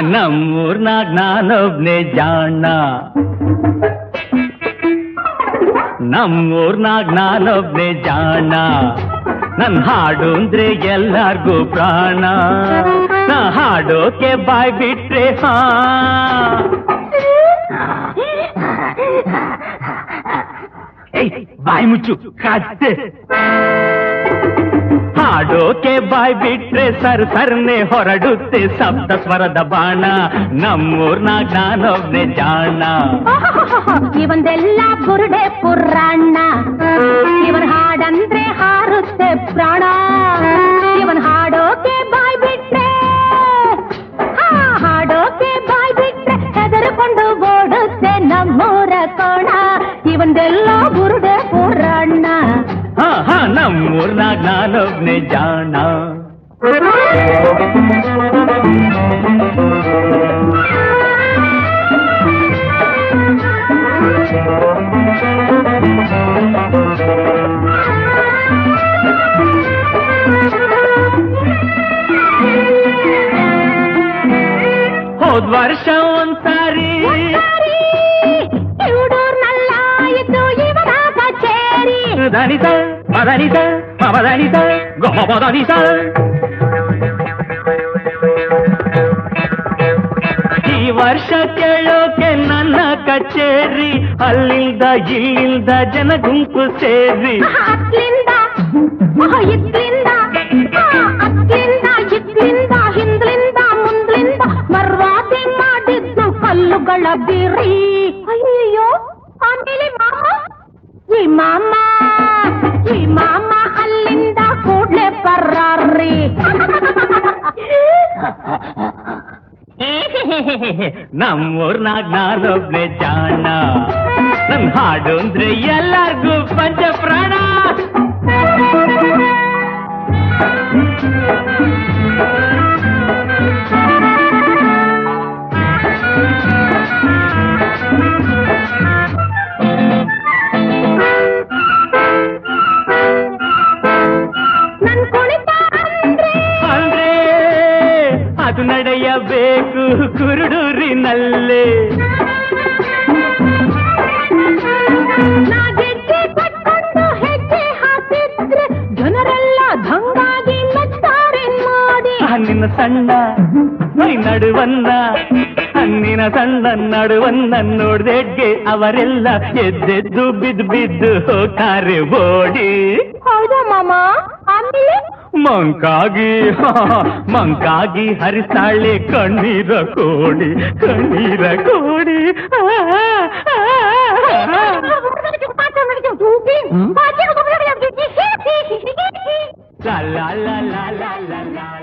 ನಮ್ಮೂರ್ನಾಗ ನಾನೊಬ್ನೇ ಜಾಣ. ನಮ್ಮೂರ್ನಾಗ ನಾನೊಬ್ನೇ ಜಾಣ. ನನ್ ಹಾಡು ಅಂದ್ರೆ ಎಲ್ಲಾರ್ಗು ಪ್ರಾಣ. ನಾ ಹಾಡೋಕೆ ಬಾಯ್ ಬಿಟ್ರೆ ಹಾ. ಏಯ್, ಬಾಯ್ ಮುಚ್ಚು ಕತ್ತೆ ಹಾಡೋಕೆ ಬಾಯ್ ಬಿಟ್ರೆ ಸರ್ ಸರ್ನೆ ಹೊರಡುತ್ತೆ ಸಪ್ತ ಸ್ವರದ ಬಾಣ ನಮ್ಮೂರ್ನಾಗ ನಾನೊಬ್ನೇ ಜಾಣ ಇವಂದೆಲ್ಲ ಬುರುಡೆ ಪುರಾಣ ಇವಂದೆಲ್ಲ ಬುರುಡೆ ಪುರಾಣ. ಹಾ ಹಾ ನಮ್ಮೂರ್ನಾಗ ನಾನೊಬ್ನೇ ಜಾಣ. ಹೋದ್ ವರ್ಷ ಒಂದ್ಸಾರಿ ದನಿತ ಮದನಿತ ಮದನಿತ ಗೊಮ ಈ ವರ್ಷ ಕೇಳೋಕೆ ನನ್ನ ಕಚೇರಿ ಅಲ್ಲಿಂದ ಇಲ್ಲಿಂದ ಜನ ಗುಂಪು ಸೇರಿ. ಕೂಡ್ಲೆ ಪರ್ರಾರ್ರಿ ನಮ್ಮೂರ್ನಾಗ ನಾನೊಬ್ನೇ ಜಾಣ ನನ್ ಹಾಡು ಅಂದ್ರೆ ಎಲ್ಲಾರ್ಗೂ ಪಂಚ ಪ್ರಾಣ ನೋಡಿ ಕುರುಡೂರಿನಲ್ಲೇ. ಹಣ್ಣಿನ ಸಣ್ಣ ಮೈ ನಡುವನ್ನ ಅನ್ನಿನ ಸಣ್ಣ ನಡುವನ್ನ ನೋಡ್ದೆಡ್ಗೆ ಅವರೆಲ್ಲ ಎದ್ದೆದ್ದು ಬಿದ್ದು ಬಿದ್ದು ಹೋಗ್ತಾರೆ ಓಡಿ. ಹೌದಾ ಮಾಮ? ಆಮೇಲೆ ಮಂಕಾಗಿ ಮಂಕಾಗಿ ಹರಿಸಾಳೆ ಕಣ್ಣೀರ ಕೋಡಿ ಕಣ್ಣೀರ ಕೋಡಿ ಲಾ ಲಾ ಲಾ ಲಾ ಲಾ ಲಾ.